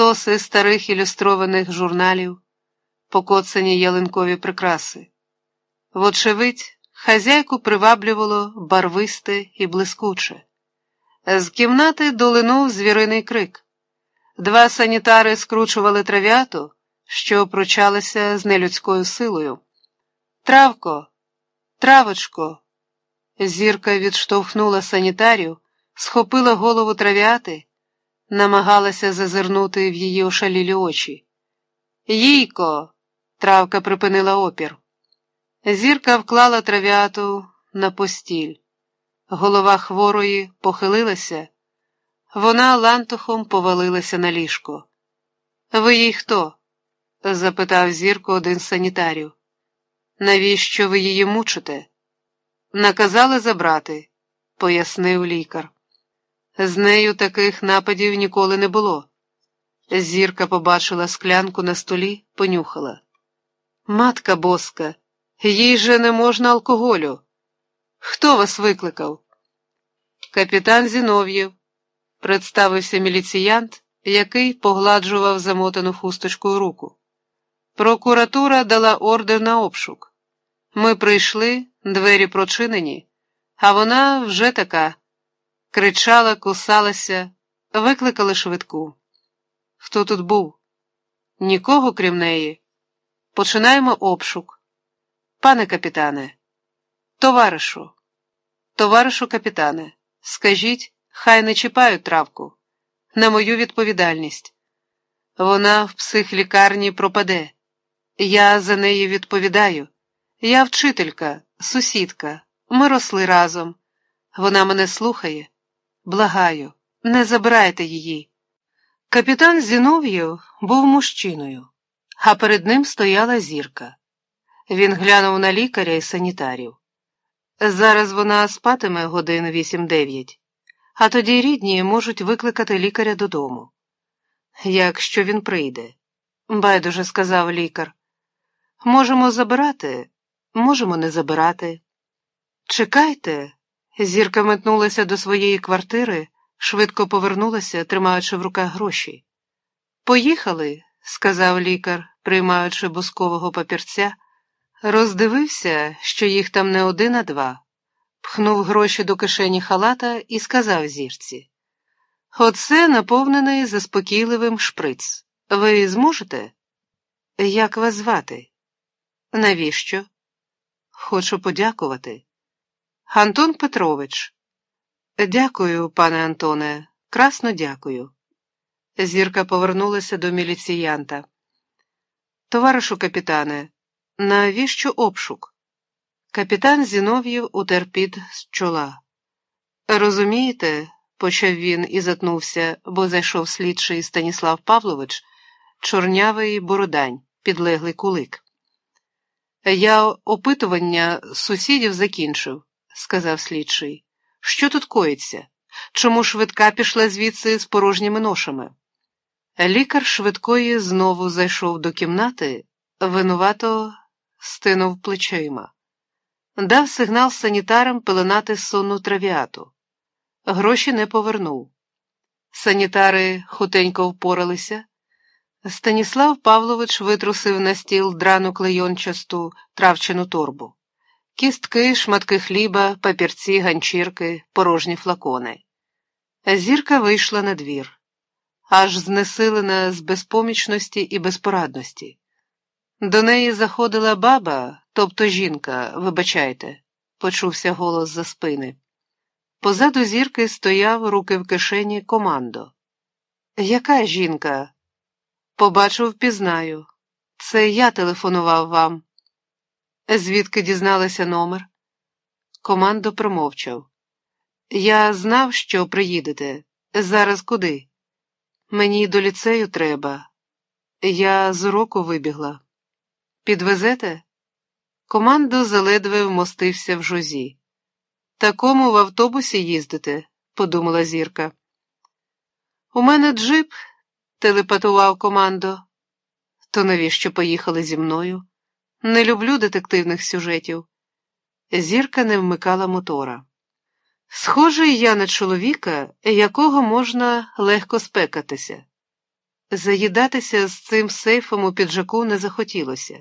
стоси старих ілюстрованих журналів, покоцані ялинкові прикраси. Вочевидь, хазяйку приваблювало барвисте і блискуче. З кімнати долинув звіриний крик. Два санітари скручували трав'яту, що пручалися з нелюдською силою. Травко, травочко. Зірка відштовхнула санітарів, схопила голову трав'яти, намагалася зазирнути в її ошалілі очі. Їйко, травка припинила опір. Зірка вклала трав'яту на постіль. Голова хворої похилилася, вона лантухом повалилася на ліжко. Ви їй хто? запитав зірку один з санітарів. Навіщо ви її мучите? Наказали забрати, пояснив лікар. З нею таких нападів ніколи не було. Зірка побачила склянку на столі, понюхала. Матка боска, їй же не можна алкоголю. Хто вас викликав? Капітан Зінов'єв, представився міліціянт, який погладжував замотану хусточкою руку. Прокуратура дала ордер на обшук. Ми прийшли, двері прочинені, а вона вже така. Кричала, кусалася, викликали швидку. Хто тут був? Нікого, крім неї. Починаємо обшук. Пане капітане, товаришу, товаришу капітане, скажіть, хай не чіпають травку. На мою відповідальність. Вона в психлікарні пропаде. Я за неї відповідаю. Я вчителька, сусідка. Ми росли разом. Вона мене слухає. Благаю, не забирайте її. Капітан Зінов'єв був мужчиною, а перед ним стояла зірка. Він глянув на лікаря і санітарів. Зараз вона спатиме годин вісім-дев'ять, а тоді рідні можуть викликати лікаря додому. Якщо він прийде, байдуже сказав лікар. Можемо забирати, можемо не забирати. Чекайте. Зірка метнулася до своєї квартири, швидко повернулася, тримаючи в руках гроші. Поїхали, сказав лікар, приймаючи бускового папірця, роздивився, що їх там не один, а два, пхнув гроші до кишені халата і сказав зірці. Оце наповнений заспокійливим шприц. Ви зможете? Як вас звати? Навіщо? Хочу подякувати. Антон Петрович. Дякую, пане Антоне, красно дякую. Зірка повернулася до міліціянта. Товаришу капітане, навіщо обшук? Капітан Зінов'єв утер під з чола. Розумієте, почав він і затнувся, бо зайшов слідчий Станіслав Павлович, чорнявий бородань, підлеглий кулик. Я опитування сусідів закінчив, сказав слідчий. Що тут коїться? Чому швидка пішла звідси з порожніми ношами? Лікар швидкої знову зайшов до кімнати, винувато стинув плечима, дав сигнал санітарам пеленати сонну травіату. Гроші не повернув. Санітари хутенько впоралися. Станіслав Павлович витрусив на стіл драну клейончасту травчену торбу, кістки, шматки хліба, папірці, ганчірки, порожні флакони. Зірка вийшла на двір, аж знесилена з безпомічності і безпорадності. До неї заходила баба, тобто жінка, вибачайте, почувся голос за спини. Позаду зірки стояв руки в кишені командо. Яка жінка? Побачив, пізнаю. Це я телефонував вам. Звідки дізналася номер? Командо промовчав. Я знав, що приїдете. Зараз куди? Мені до ліцею треба. Я з уроку вибігла. Підвезете? Командо заледве вмостився в жозі. Такому в автобусі їздите, подумала зірка. У мене джип, телепатував командо. То навіщо поїхали зі мною? Не люблю детективних сюжетів. Зірка не вмикала мотора. Схожий я на чоловіка, якого можна легко спекатися. Заїдатися з цим сейфом у піджаку не захотілося.